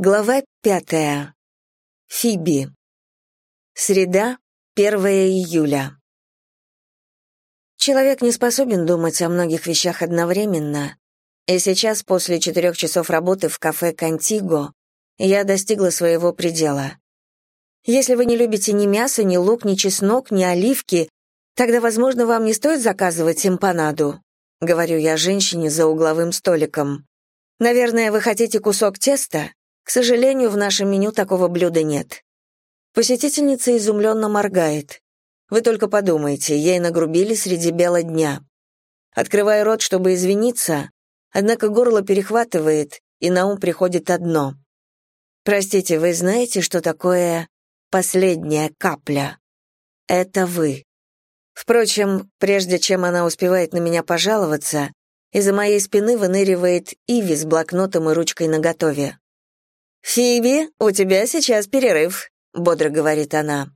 Глава пятая. Фиби. Среда, 1 июля. Человек не способен думать о многих вещах одновременно, и сейчас, после четырех часов работы в кафе «Контиго», я достигла своего предела. Если вы не любите ни мясо, ни лук, ни чеснок, ни оливки, тогда, возможно, вам не стоит заказывать эмпанаду, говорю я женщине за угловым столиком. Наверное, вы хотите кусок теста? К сожалению, в нашем меню такого блюда нет. Посетительница изумленно моргает. Вы только подумайте, ей нагрубили среди бела дня. Открывая рот, чтобы извиниться, однако горло перехватывает, и на ум приходит одно. Простите, вы знаете, что такое последняя капля? Это вы. Впрочем, прежде чем она успевает на меня пожаловаться, из-за моей спины выныривает Иви с блокнотом и ручкой наготове. «Фиби, у тебя сейчас перерыв», — бодро говорит она.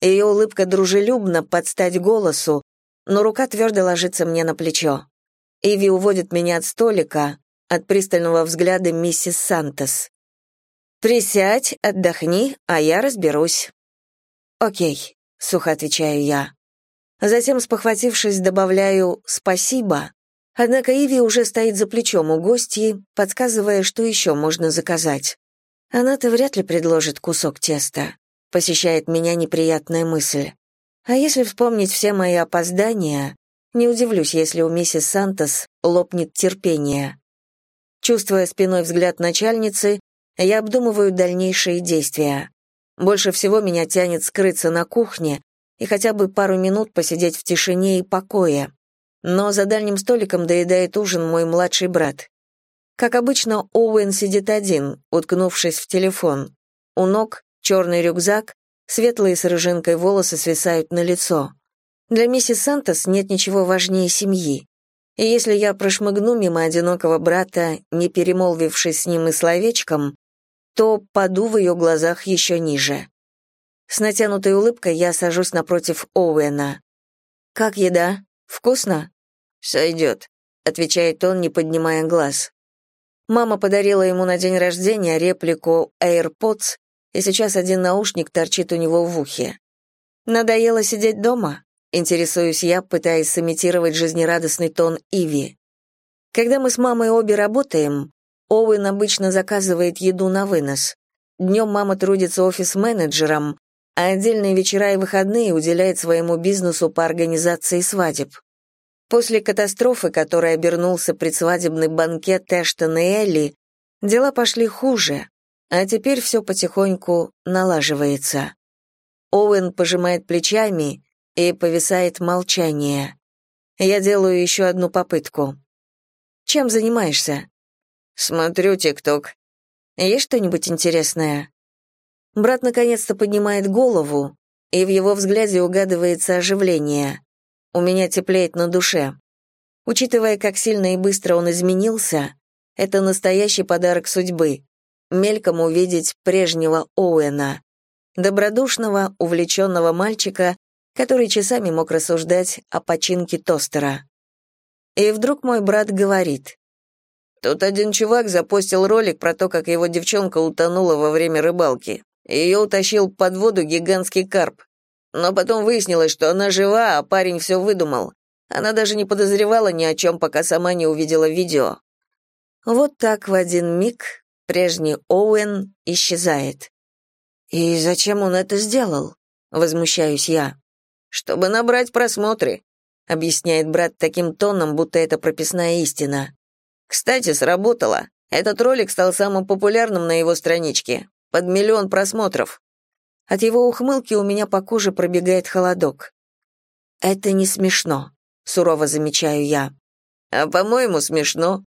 Ее улыбка дружелюбна под стать голосу, но рука твердо ложится мне на плечо. Иви уводит меня от столика, от пристального взгляда миссис Сантос. «Присядь, отдохни, а я разберусь». «Окей», — сухо отвечаю я. Затем, спохватившись, добавляю «спасибо», однако Иви уже стоит за плечом у гостьи, подсказывая, что еще можно заказать. Она-то вряд ли предложит кусок теста. Посещает меня неприятная мысль. А если вспомнить все мои опоздания, не удивлюсь, если у миссис Сантос лопнет терпение. Чувствуя спиной взгляд начальницы, я обдумываю дальнейшие действия. Больше всего меня тянет скрыться на кухне и хотя бы пару минут посидеть в тишине и покое. Но за дальним столиком доедает ужин мой младший брат. Как обычно, Оуэн сидит один, уткнувшись в телефон. У ног черный рюкзак, светлые с рыжинкой волосы свисают на лицо. Для миссис Сантос нет ничего важнее семьи. И если я прошмыгну мимо одинокого брата, не перемолвившись с ним и словечком, то паду в ее глазах еще ниже. С натянутой улыбкой я сажусь напротив Оуэна. «Как еда? Вкусно?» «Сойдет», — отвечает он, не поднимая глаз. Мама подарила ему на день рождения реплику AirPods, и сейчас один наушник торчит у него в ухе. Надоело сидеть дома? Интересуюсь я, пытаясь сымитировать жизнерадостный тон Иви. Когда мы с мамой обе работаем, Оуэн обычно заказывает еду на вынос. Днем мама трудится офис-менеджером, а отдельные вечера и выходные уделяет своему бизнесу по организации свадеб. После катастрофы, которой обернулся предсвадебный банкет Эштон и Элли, дела пошли хуже, а теперь все потихоньку налаживается. Оуэн пожимает плечами, и повисает молчание. Я делаю еще одну попытку. «Чем занимаешься?» «Смотрю ТикТок». «Есть что-нибудь интересное?» Брат наконец-то поднимает голову, и в его взгляде угадывается оживление. У меня теплеет на душе. Учитывая, как сильно и быстро он изменился, это настоящий подарок судьбы. Мельком увидеть прежнего Оуэна, добродушного, увлеченного мальчика, который часами мог рассуждать о починке тостера. И вдруг мой брат говорит. Тут один чувак запостил ролик про то, как его девчонка утонула во время рыбалки. Ее утащил под воду гигантский карп. Но потом выяснилось, что она жива, а парень все выдумал. Она даже не подозревала ни о чем, пока сама не увидела видео. Вот так в один миг прежний Оуэн исчезает. «И зачем он это сделал?» — возмущаюсь я. «Чтобы набрать просмотры», — объясняет брат таким тоном, будто это прописная истина. «Кстати, сработало. Этот ролик стал самым популярным на его страничке. Под миллион просмотров. От его ухмылки у меня по коже пробегает холодок. «Это не смешно», — сурово замечаю я. «А, по-моему, смешно».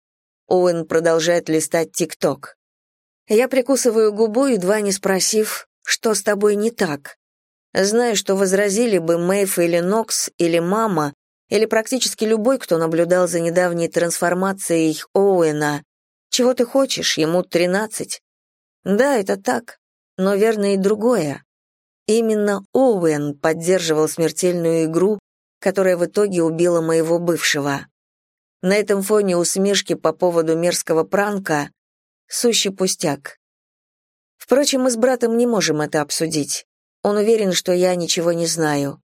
Оуэн продолжает листать ТикТок. Я прикусываю губу, едва не спросив, что с тобой не так. Знаю, что возразили бы Мэйв или Нокс, или мама, или практически любой, кто наблюдал за недавней трансформацией Оуэна. Чего ты хочешь, ему тринадцать. Да, это так, но верно и другое. Именно Оуэн поддерживал смертельную игру, которая в итоге убила моего бывшего. На этом фоне усмешки по поводу мерзкого пранка — сущий пустяк. Впрочем, мы с братом не можем это обсудить. Он уверен, что я ничего не знаю.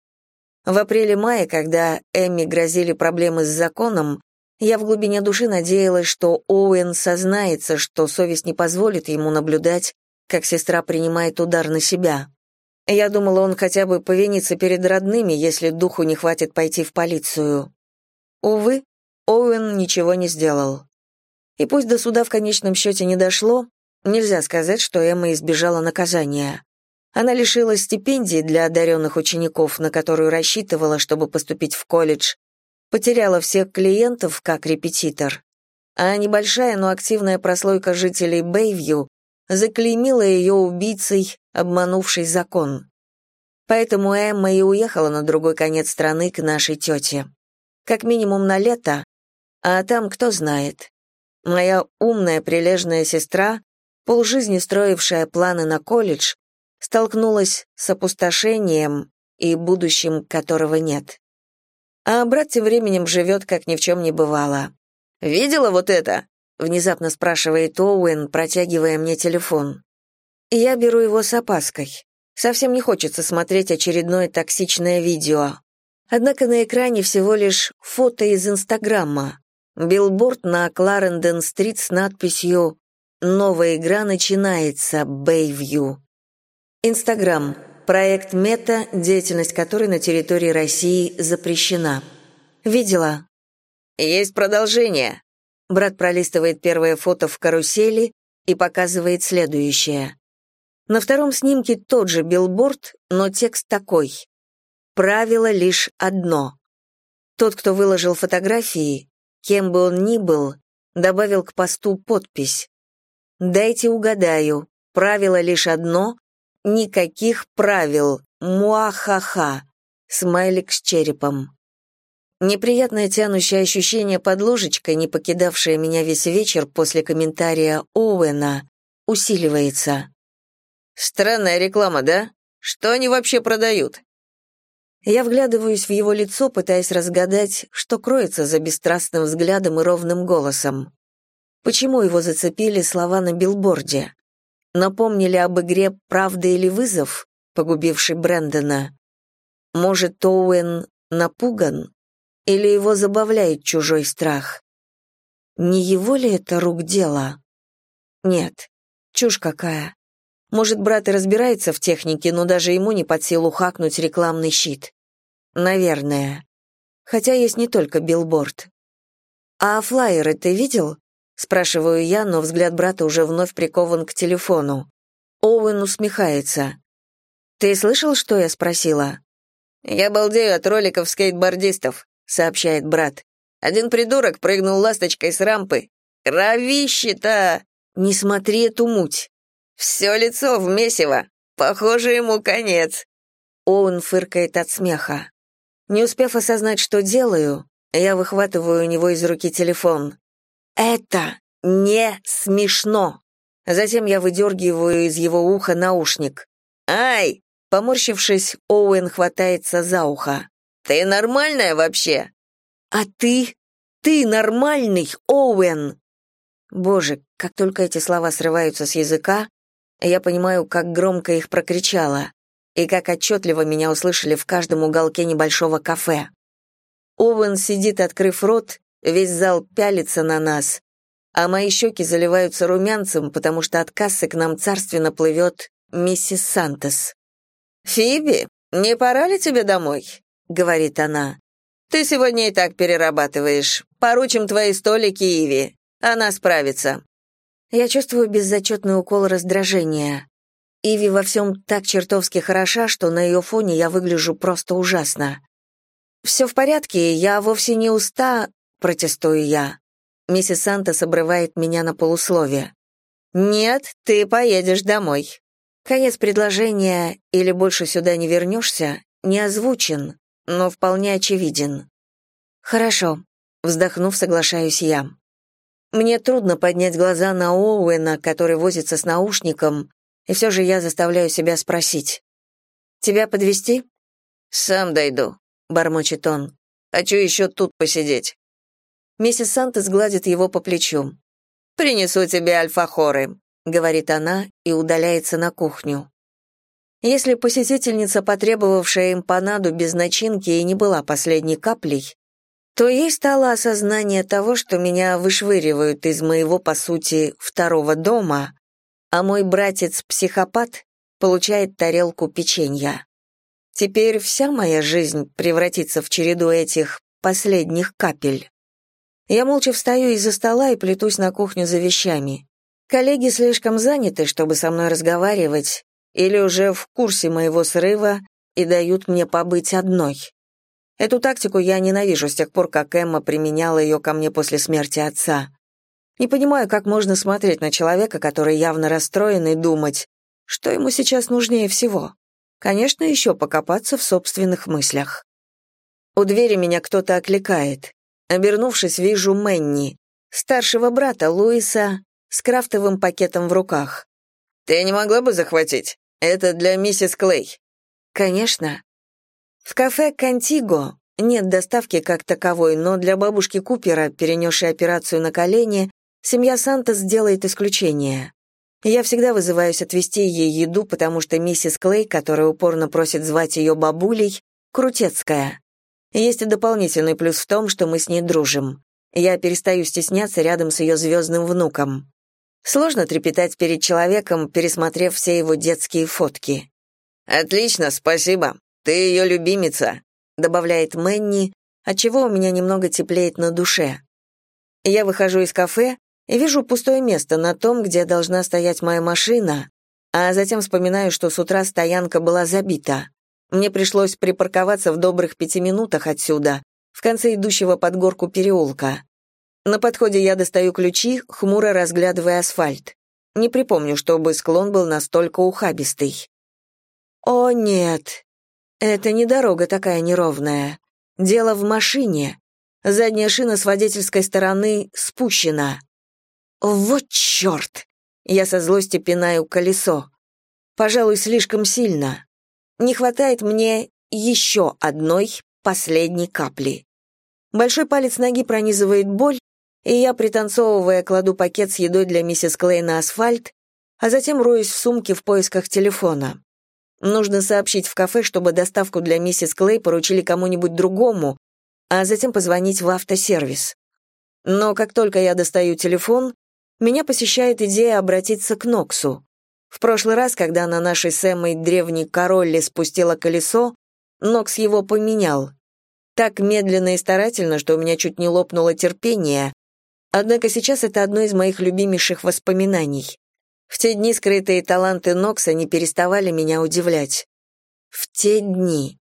В апреле-мае, когда Эмми грозили проблемы с законом, я в глубине души надеялась, что Оуэн сознается, что совесть не позволит ему наблюдать, как сестра принимает удар на себя. Я думала, он хотя бы повинится перед родными, если духу не хватит пойти в полицию. Увы, Оуэн ничего не сделал. И пусть до суда в конечном счете не дошло, нельзя сказать, что Эмма избежала наказания. Она лишилась стипендии для одаренных учеников, на которую рассчитывала, чтобы поступить в колледж, потеряла всех клиентов как репетитор, а небольшая, но активная прослойка жителей Бэйвью заклеймила ее убийцей, обманувшей закон. Поэтому Эмма и уехала на другой конец страны к нашей тете. Как минимум на лето, а там кто знает. Моя умная, прилежная сестра, полжизни строившая планы на колледж, столкнулась с опустошением и будущим, которого нет. А брат тем временем живет, как ни в чем не бывало. «Видела вот это?» — внезапно спрашивает Оуэн, протягивая мне телефон. Я беру его с опаской. Совсем не хочется смотреть очередное токсичное видео. Однако на экране всего лишь фото из Инстаграма. Билборд на Кларенден-стрит с надписью «Новая игра начинается, Бэйвью». Инстаграм. Проект Мета, деятельность которой на территории России запрещена. Видела. Есть продолжение. Брат пролистывает первое фото в карусели и показывает следующее. На втором снимке тот же билборд, но текст такой. Правило лишь одно. Тот, кто выложил фотографии, кем бы он ни был, добавил к посту подпись. «Дайте угадаю, правило лишь одно, Никаких правил. Муахаха. Смайлик с черепом. Неприятное тянущее ощущение под ложечкой, не покидавшее меня весь вечер после комментария Оуэна, усиливается. «Странная реклама, да? Что они вообще продают?» Я вглядываюсь в его лицо, пытаясь разгадать, что кроется за бесстрастным взглядом и ровным голосом. Почему его зацепили слова на билборде? напомнили об игре «Правда или вызов», погубившей Брэндона. Может, Оуэн напуган? Или его забавляет чужой страх? Не его ли это рук дело? Нет, чушь какая. Может, брат и разбирается в технике, но даже ему не под силу хакнуть рекламный щит. Наверное. Хотя есть не только билборд. А флайеры ты видел? Спрашиваю я, но взгляд брата уже вновь прикован к телефону. Оуэн усмехается. «Ты слышал, что я спросила?» «Я балдею от роликов скейтбордистов», — сообщает брат. «Один придурок прыгнул ласточкой с рампы. Кровище-то!» «Не смотри эту муть!» «Все лицо в месиво. Похоже, ему конец». Оуэн фыркает от смеха. Не успев осознать, что делаю, я выхватываю у него из руки телефон. Это не смешно. Затем я выдергиваю из его уха наушник. «Ай!» Поморщившись, Оуэн хватается за ухо. «Ты нормальная вообще?» «А ты? Ты нормальный, Оуэн!» Боже, как только эти слова срываются с языка, я понимаю, как громко их прокричала, и как отчетливо меня услышали в каждом уголке небольшого кафе. Оуэн сидит, открыв рот, Весь зал пялится на нас, а мои щеки заливаются румянцем, потому что от кассы к нам царственно плывет миссис Сантос. «Фиби, не пора ли тебе домой?» — говорит она. «Ты сегодня и так перерабатываешь. Поручим твои столики Иви. Она справится». Я чувствую беззачетный укол раздражения. Иви во всем так чертовски хороша, что на ее фоне я выгляжу просто ужасно. «Все в порядке, я вовсе не уста...» протестую я. Миссис Сантос обрывает меня на полусловие. «Нет, ты поедешь домой». Конец предложения «или больше сюда не вернешься» не озвучен, но вполне очевиден. «Хорошо», — вздохнув, соглашаюсь я. Мне трудно поднять глаза на Оуэна, который возится с наушником, и все же я заставляю себя спросить. «Тебя подвести? «Сам дойду», — бормочет он. «Хочу еще тут посидеть». Миссис Сантос гладит его по плечу. «Принесу тебе альфахоры. — говорит она и удаляется на кухню. Если посетительница, потребовавшая эмпанаду без начинки, и не была последней каплей, то ей стало осознание того, что меня вышвыривают из моего, по сути, второго дома, а мой братец-психопат получает тарелку печенья. Теперь вся моя жизнь превратится в череду этих последних капель. Я молча встаю из-за стола и плетусь на кухню за вещами. Коллеги слишком заняты, чтобы со мной разговаривать, или уже в курсе моего срыва и дают мне побыть одной. Эту тактику я ненавижу с тех пор, как Эмма применяла ее ко мне после смерти отца. Не понимаю, как можно смотреть на человека, который явно расстроен, и думать, что ему сейчас нужнее всего. Конечно, еще покопаться в собственных мыслях. У двери меня кто-то окликает. Обернувшись, вижу Мэнни, старшего брата Луиса, с крафтовым пакетом в руках. «Ты не могла бы захватить? Это для миссис Клей». «Конечно. В кафе «Контиго» нет доставки как таковой, но для бабушки Купера, перенесшей операцию на колени, семья Сантос сделает исключение. Я всегда вызываюсь отвезти ей еду, потому что миссис Клей, которая упорно просит звать ее бабулей, крутецкая. Есть и дополнительный плюс в том, что мы с ней дружим. Я перестаю стесняться рядом с ее звездным внуком. Сложно трепетать перед человеком, пересмотрев все его детские фотки. «Отлично, спасибо. «Ты ее любимица», — добавляет Мэнни, отчего у меня немного теплеет на душе. Я выхожу из кафе и вижу пустое место на том, где должна стоять моя машина, а затем вспоминаю, что с утра стоянка была забита. Мне пришлось припарковаться в добрых пяти минутах отсюда, в конце идущего под горку переулка. На подходе я достаю ключи, хмуро разглядывая асфальт. Не припомню, чтобы склон был настолько ухабистый. О, нет, это не дорога такая неровная. Дело в машине. Задняя шина с водительской стороны спущена. Вот черт! Я со злости пинаю колесо. Пожалуй, слишком сильно. Не хватает мне еще одной последней капли. Большой палец ноги пронизывает боль, и я, пританцовывая, кладу пакет с едой для миссис Клей на асфальт, а затем роюсь в сумке в поисках телефона. Нужно сообщить в кафе, чтобы доставку для миссис Клей поручили кому-нибудь другому, а затем позвонить в автосервис. Но как только я достаю телефон, меня посещает идея обратиться к Ноксу. В прошлый раз, когда на нашей с Эммой древней королле спустила колесо, Нокс его поменял. Так медленно и старательно, что у меня чуть не лопнуло терпение. Однако сейчас это одно из моих любимейших воспоминаний. В те дни скрытые таланты Нокса не переставали меня удивлять. В те дни.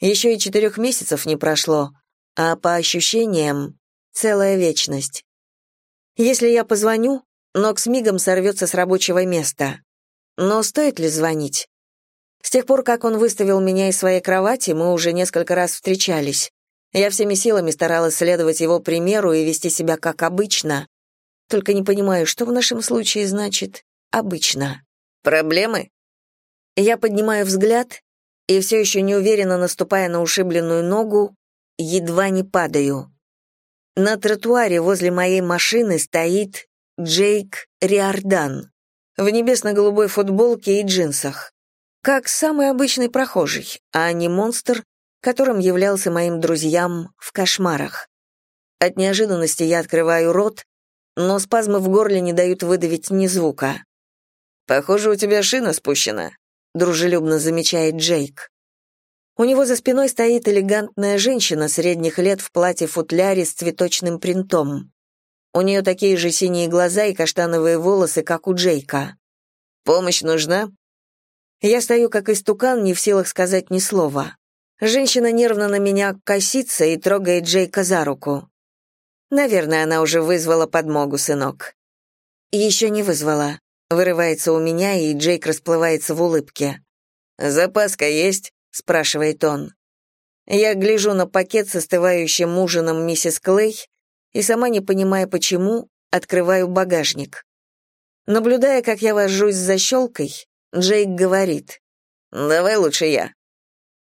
Еще и четырех месяцев не прошло, а по ощущениям — целая вечность. Если я позвоню, Нокс мигом сорвется с рабочего места. Но стоит ли звонить? С тех пор, как он выставил меня из своей кровати, мы уже несколько раз встречались. Я всеми силами старалась следовать его примеру и вести себя как обычно. Только не понимаю, что в нашем случае значит обычно. Проблемы? Я поднимаю взгляд и все еще неуверенно наступая на ушибленную ногу, едва не падаю. На тротуаре возле моей машины стоит Джейк Риордан в небесно-голубой футболке и джинсах. Как самый обычный прохожий, а не монстр, которым являлся моим друзьям в кошмарах. От неожиданности я открываю рот, но спазмы в горле не дают выдавить ни звука. «Похоже, у тебя шина спущена», — дружелюбно замечает Джейк. У него за спиной стоит элегантная женщина средних лет в платье-футляре с цветочным принтом. У нее такие же синие глаза и каштановые волосы, как у Джейка. «Помощь нужна?» Я стою как истукан, не в силах сказать ни слова. Женщина нервно на меня косится и трогает Джейка за руку. Наверное, она уже вызвала подмогу, сынок. Еще не вызвала. Вырывается у меня, и Джейк расплывается в улыбке. «Запаска есть?» — спрашивает он. Я гляжу на пакет с остывающим ужином миссис Клей и, сама не понимая почему, открываю багажник. Наблюдая, как я вожусь с защелкой, Джейк говорит, «Давай лучше я».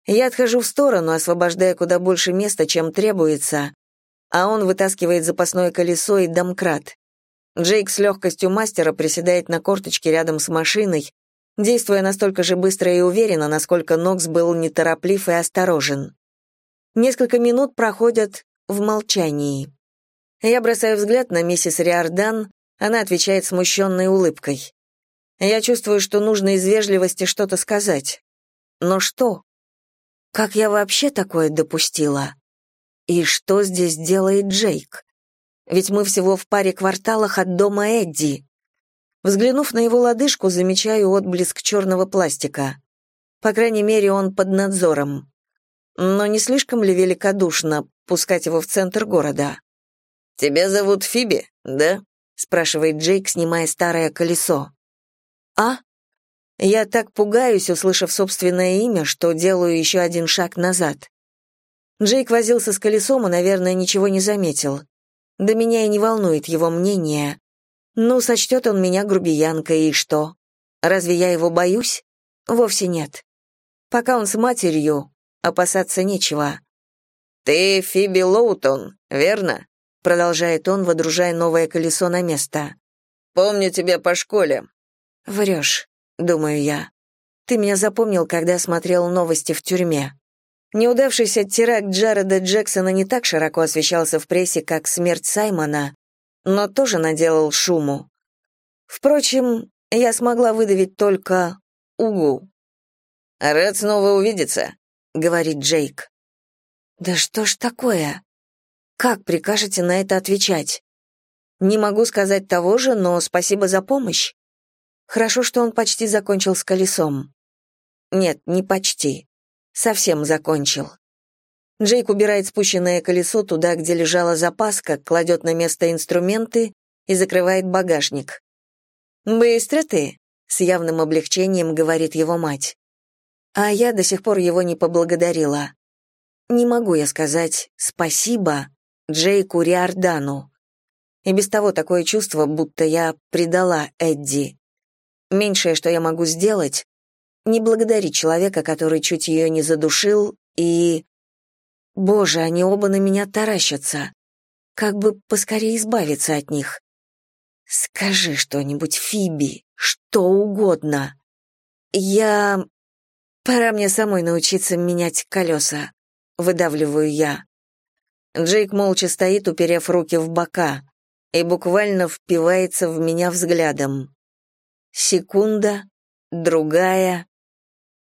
Я отхожу в сторону, освобождая куда больше места, чем требуется, а он вытаскивает запасное колесо и домкрат. Джейк с легкостью мастера приседает на корточке рядом с машиной, действуя настолько же быстро и уверенно, насколько Нокс был нетороплив и осторожен. Несколько минут проходят в молчании. Я бросаю взгляд на миссис Риордан, она отвечает смущенной улыбкой. Я чувствую, что нужно из вежливости что-то сказать. Но что? Как я вообще такое допустила? И что здесь делает Джейк? Ведь мы всего в паре кварталах от дома Эдди. Взглянув на его лодыжку, замечаю отблеск черного пластика. По крайней мере, он под надзором. Но не слишком ли великодушно пускать его в центр города? «Тебя зовут Фиби, да?» — спрашивает Джейк, снимая старое колесо. «А?» Я так пугаюсь, услышав собственное имя, что делаю еще один шаг назад. Джейк возился с колесом и, наверное, ничего не заметил. Да меня и не волнует его мнение. Ну, сочтет он меня грубиянкой, и что? Разве я его боюсь? Вовсе нет. Пока он с матерью, опасаться нечего. «Ты Фиби Лоутон, верно?» продолжает он, водружая новое колесо на место. «Помню тебя по школе». «Врешь», — думаю я. «Ты меня запомнил, когда смотрел новости в тюрьме». Неудавшийся теракт Джареда Джексона не так широко освещался в прессе, как смерть Саймона, но тоже наделал шуму. Впрочем, я смогла выдавить только «угу». «Рад снова увидеться», — говорит Джейк. «Да что ж такое? Как прикажете на это отвечать? Не могу сказать того же, но спасибо за помощь. Хорошо, что он почти закончил с колесом. Нет, не почти. Совсем закончил. Джейк убирает спущенное колесо туда, где лежала запаска, кладет на место инструменты и закрывает багажник. «Быстро ты», — с явным облегчением говорит его мать. А я до сих пор его не поблагодарила. Не могу я сказать «спасибо» Джейку Риордану. И без того такое чувство, будто я предала Эдди. Меньшее, что я могу сделать, не благодарить человека, который чуть ее не задушил, и... Боже, они оба на меня таращатся. Как бы поскорее избавиться от них. Скажи что-нибудь, Фиби, что угодно. Я... Пора мне самой научиться менять колеса. Выдавливаю я. Джейк молча стоит, уперев руки в бока, и буквально впивается в меня взглядом. Секунда, другая,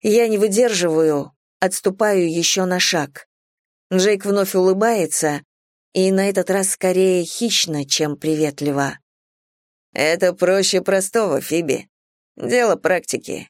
я не выдерживаю, отступаю еще на шаг. Джейк вновь улыбается, и на этот раз скорее хищно, чем приветливо. «Это проще простого, Фиби. Дело практики.